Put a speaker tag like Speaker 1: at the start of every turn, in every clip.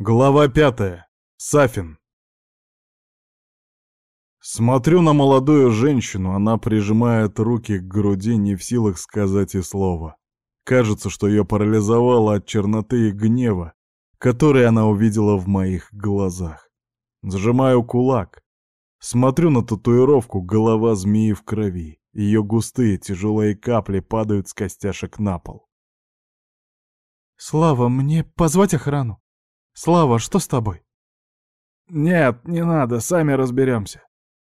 Speaker 1: Глава пятая. Сафин. Смотрю на молодую женщину, она прижимает руки к груди, не в силах сказать и слова. Кажется, что ее парализовало от черноты и гнева, который она увидела в моих глазах. Сжимаю кулак. Смотрю на татуировку «Голова змеи в крови». Ее густые тяжелые капли падают с костяшек на пол.
Speaker 2: «Слава, мне позвать охрану?» Слава, что с тобой?
Speaker 1: Нет, не надо, сами разберемся.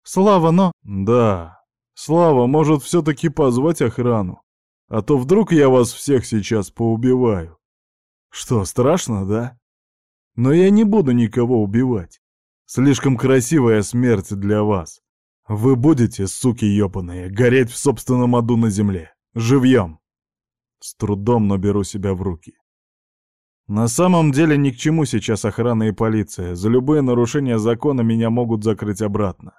Speaker 2: Слава, но...
Speaker 1: Да. Слава, может все-таки позвать охрану? А то вдруг я вас всех сейчас поубиваю. Что, страшно, да? Но я не буду никого убивать. Слишком красивая смерть для вас. Вы будете, суки ёбаные, гореть в собственном аду на земле. Живьем. С трудом, но беру себя в руки. На самом деле ни к чему сейчас охрана и полиция. За любые нарушения закона меня могут закрыть обратно.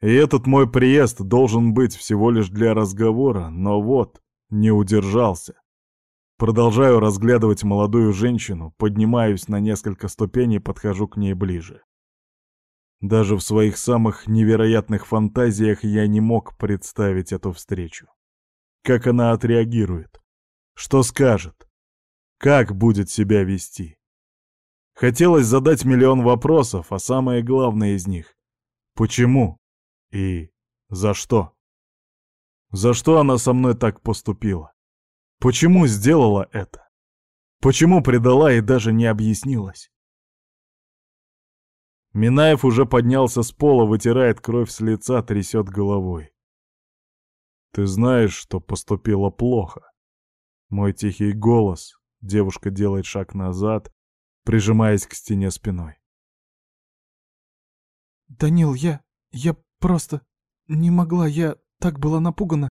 Speaker 1: И этот мой приезд должен быть всего лишь для разговора, но вот, не удержался. Продолжаю разглядывать молодую женщину, поднимаюсь на несколько ступеней и подхожу к ней ближе. Даже в своих самых невероятных фантазиях я не мог представить эту встречу. Как она отреагирует? Что скажет? Как будет себя вести? Хотелось задать миллион вопросов, а самое главное из них — почему и за что? За что она со мной так поступила? Почему сделала это? Почему предала и даже не объяснилась? Минаев уже поднялся с пола, вытирает кровь с лица, трясет головой. Ты знаешь, что поступила плохо. Мой тихий голос Девушка делает шаг назад, прижимаясь к стене спиной.
Speaker 2: «Данил, я... я просто... не могла, я так была напугана.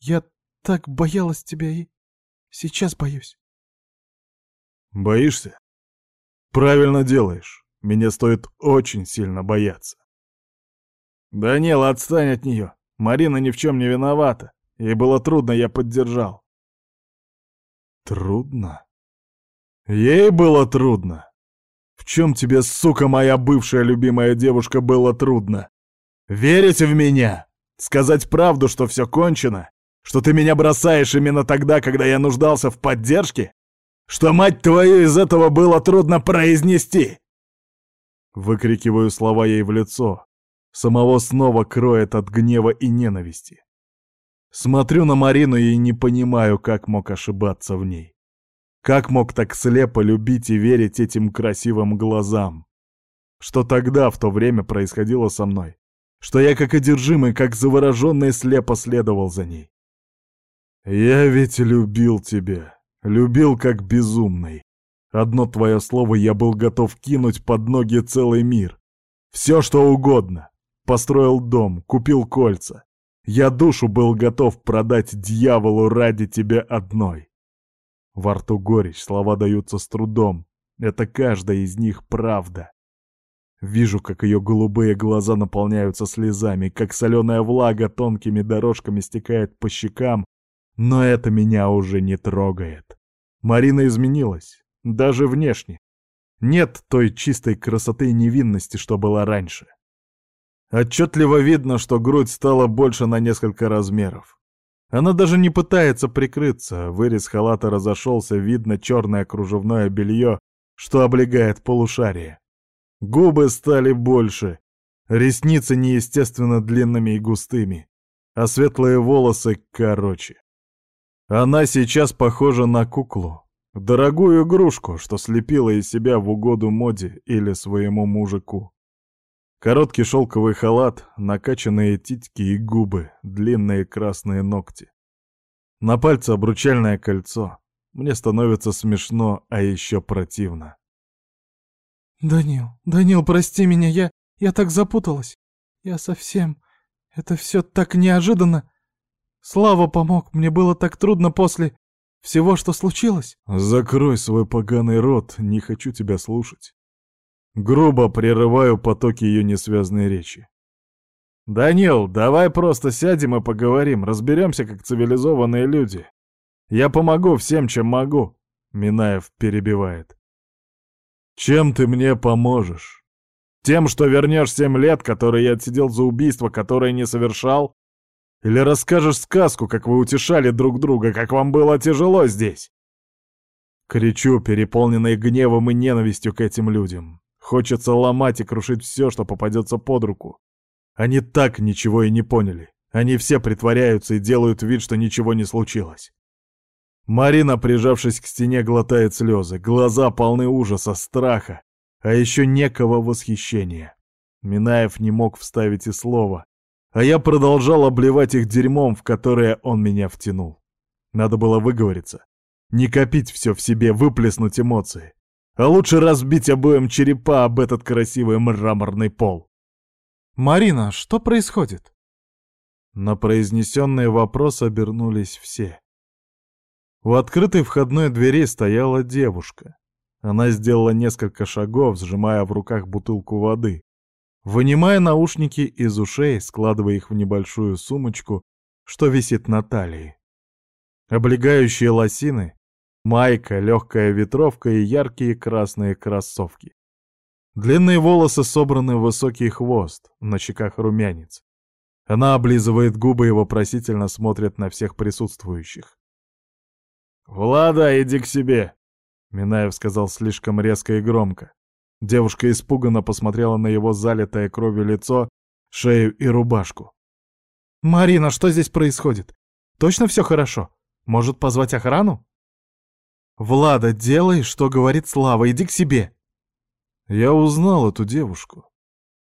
Speaker 2: Я так боялась тебя и... сейчас боюсь».
Speaker 1: «Боишься? Правильно делаешь. Меня стоит очень сильно бояться». «Данил, отстань от нее. Марина ни в чем не виновата. Ей было трудно, я поддержал. Трудно? Ей было трудно. В чем тебе, сука, моя бывшая любимая девушка, было трудно? Верить в меня? Сказать правду, что все кончено? Что ты меня бросаешь именно тогда, когда я нуждался в поддержке? Что, мать твою, из этого было трудно произнести?» Выкрикиваю слова ей в лицо. Самого снова кроет от гнева и ненависти. Смотрю на Марину и не понимаю, как мог ошибаться в ней. Как мог так слепо любить и верить этим красивым глазам? Что тогда, в то время, происходило со мной? Что я как одержимый, как завороженный слепо следовал за ней? Я ведь любил тебя. Любил как безумный. Одно твое слово я был готов кинуть под ноги целый мир. Все, что угодно. Построил дом, купил кольца. Я душу был готов продать дьяволу ради тебя одной. Во рту горечь, слова даются с трудом. Это каждая из них правда. Вижу, как ее голубые глаза наполняются слезами, как соленая влага тонкими дорожками стекает по щекам, но это меня уже не трогает. Марина изменилась, даже внешне. Нет той чистой красоты и невинности, что была раньше. Отчетливо видно, что грудь стала больше на несколько размеров. Она даже не пытается прикрыться, вырез халата разошелся, видно черное кружевное белье, что облегает полушарие. Губы стали больше, ресницы неестественно длинными и густыми, а светлые волосы короче. Она сейчас похожа на куклу, дорогую игрушку, что слепила из себя в угоду моде или своему мужику. Короткий шелковый халат, накачанные титьки и губы, длинные красные ногти. На пальце обручальное кольцо. Мне становится смешно, а еще противно.
Speaker 2: «Данил, Данил, прости меня, я... я так запуталась. Я совсем... Это все так неожиданно. Слава помог, мне было так трудно после всего, что случилось».
Speaker 1: «Закрой свой поганый рот, не хочу тебя слушать». Грубо прерываю потоки ее несвязной речи. «Данил, давай просто сядем и поговорим, разберемся как цивилизованные люди. Я помогу всем, чем могу», — Минаев перебивает. Чем ты мне поможешь? Тем, что вернешь семь лет, которые я отсидел за убийство, которое не совершал? Или расскажешь сказку, как вы утешали друг друга, как вам было тяжело здесь?» Кричу, переполненный гневом и ненавистью к этим людям. Хочется ломать и крушить все, что попадется под руку. Они так ничего и не поняли. Они все притворяются и делают вид, что ничего не случилось. Марина, прижавшись к стене, глотает слезы. Глаза полны ужаса, страха, а еще некого восхищения. Минаев не мог вставить и слова, а я продолжал обливать их дерьмом, в которое он меня втянул. Надо было выговориться. Не копить все в себе, выплеснуть эмоции. А лучше разбить обоим черепа об этот красивый мраморный пол.
Speaker 2: «Марина, что происходит?»
Speaker 1: На произнесенные вопросы обернулись все. У открытой входной двери стояла девушка. Она сделала несколько шагов, сжимая в руках бутылку воды, вынимая наушники из ушей, складывая их в небольшую сумочку, что висит на талии. Облегающие лосины, майка, легкая ветровка и яркие красные кроссовки. Длинные волосы собраны в высокий хвост, на щеках румянец. Она облизывает губы и вопросительно смотрит на всех присутствующих. «Влада, иди к себе!» Минаев сказал слишком резко и громко. Девушка испуганно посмотрела на его залитое кровью лицо, шею и рубашку.
Speaker 2: «Марина, что здесь происходит? Точно все хорошо? Может, позвать охрану?» «Влада, делай, что говорит Слава, иди к себе!»
Speaker 1: Я узнал эту девушку.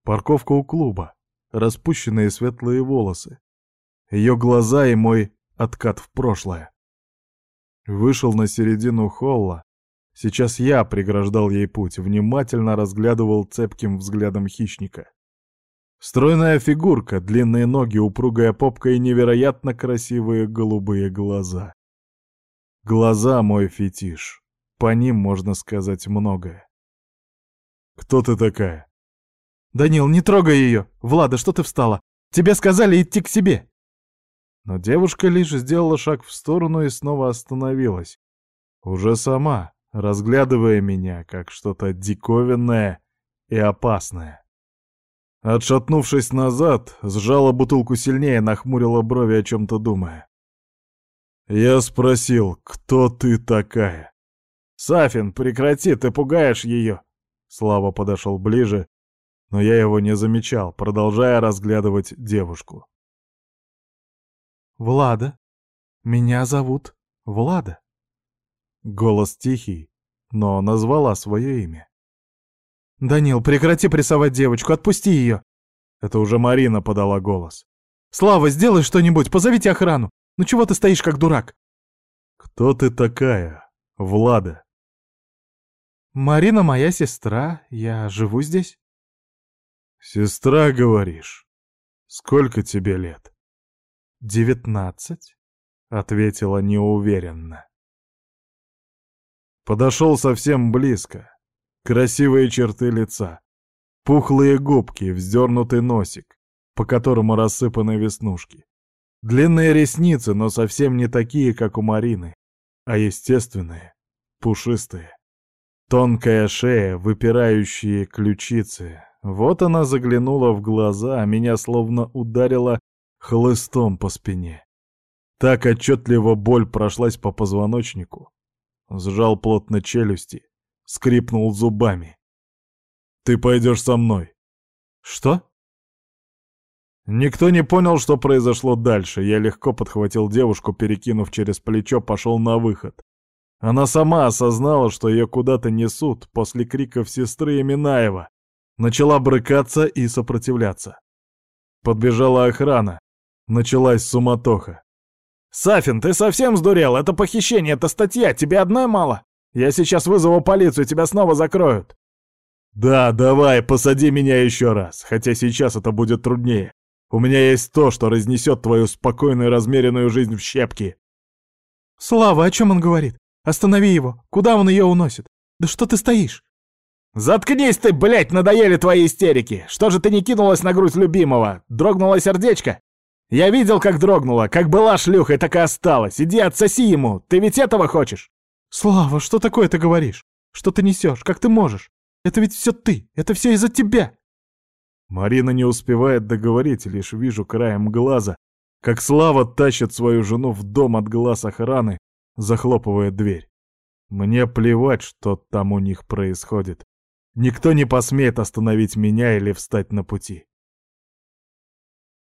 Speaker 1: Парковка у клуба, распущенные светлые волосы, ее глаза и мой откат в прошлое. Вышел на середину холла, Сейчас я преграждал ей путь, внимательно разглядывал цепким взглядом хищника. Стройная фигурка, длинные ноги, упругая попка и невероятно красивые голубые глаза. Глаза — мой фетиш. По ним можно сказать многое. «Кто ты такая?»
Speaker 2: «Данил, не трогай ее! Влада, что ты встала? Тебе сказали идти к себе!»
Speaker 1: Но девушка лишь сделала шаг в сторону и снова остановилась. Уже сама, разглядывая меня как что-то диковинное и опасное. Отшатнувшись назад, сжала бутылку сильнее, нахмурила брови, о чем-то думая. Я спросил, кто ты такая? «Сафин, прекрати, ты пугаешь ее!» Слава подошел ближе, но я его не замечал, продолжая разглядывать девушку.
Speaker 2: «Влада. Меня зовут Влада».
Speaker 1: Голос тихий, но назвала свое имя.
Speaker 2: «Данил, прекрати прессовать девочку, отпусти ее!»
Speaker 1: Это уже Марина подала голос.
Speaker 2: «Слава, сделай что-нибудь, позовите охрану! Ну чего ты стоишь как дурак?»
Speaker 1: «Кто ты такая, Влада?»
Speaker 2: «Марина моя сестра, я живу здесь».
Speaker 1: «Сестра, говоришь? Сколько тебе лет?»
Speaker 2: «Девятнадцать», — ответила неуверенно.
Speaker 1: Подошел совсем близко. Красивые черты лица. Пухлые губки, вздернутый носик, по которому рассыпаны веснушки. Длинные ресницы, но совсем не такие, как у Марины, а естественные, пушистые. Тонкая шея, выпирающие ключицы. Вот она заглянула в глаза, а меня словно ударила хлыстом по спине. Так отчетливо боль прошлась по позвоночнику, Сжал плотно челюсти, скрипнул зубами. «Ты пойдешь со мной».
Speaker 2: «Что?»
Speaker 1: Никто не понял, что произошло дальше. Я легко подхватил девушку, перекинув через плечо, пошел на выход. Она сама осознала, что ее куда-то несут после криков сестры и Минаева. Начала брыкаться и сопротивляться. Подбежала охрана. Началась суматоха. «Сафин, ты совсем сдурел? Это похищение, это статья, тебе одной мало? Я сейчас вызову полицию, тебя снова закроют». «Да, давай, посади меня еще раз, хотя сейчас это будет труднее. У меня есть то, что разнесет твою спокойную размеренную жизнь в щепки».
Speaker 2: «Слава, о чем он говорит? Останови его. Куда он ее уносит? Да что ты стоишь?»
Speaker 3: «Заткнись ты, блядь, надоели твои истерики! Что же ты не кинулась на грудь любимого? Дрогнуло сердечко? Я видел, как дрогнула, как была шлюхой, так и осталась. Иди отсоси ему, ты ведь этого хочешь?»
Speaker 2: «Слава, что такое ты говоришь? Что ты несешь? Как ты можешь? Это ведь все ты! Это все из-за тебя!»
Speaker 1: Марина не успевает договорить, лишь вижу краем глаза, как Слава тащит свою жену в дом от глаз охраны, захлопывая дверь. Мне плевать, что там у них происходит. Никто не посмеет остановить меня или встать на пути.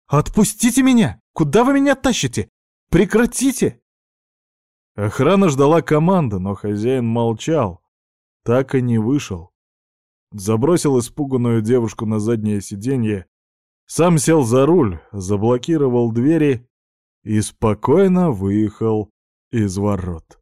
Speaker 2: «Отпустите меня! Куда вы меня тащите? Прекратите!»
Speaker 1: Охрана ждала команды, но хозяин молчал. Так и не вышел. Забросил испуганную девушку на заднее сиденье, сам сел за руль, заблокировал двери и спокойно выехал из ворот.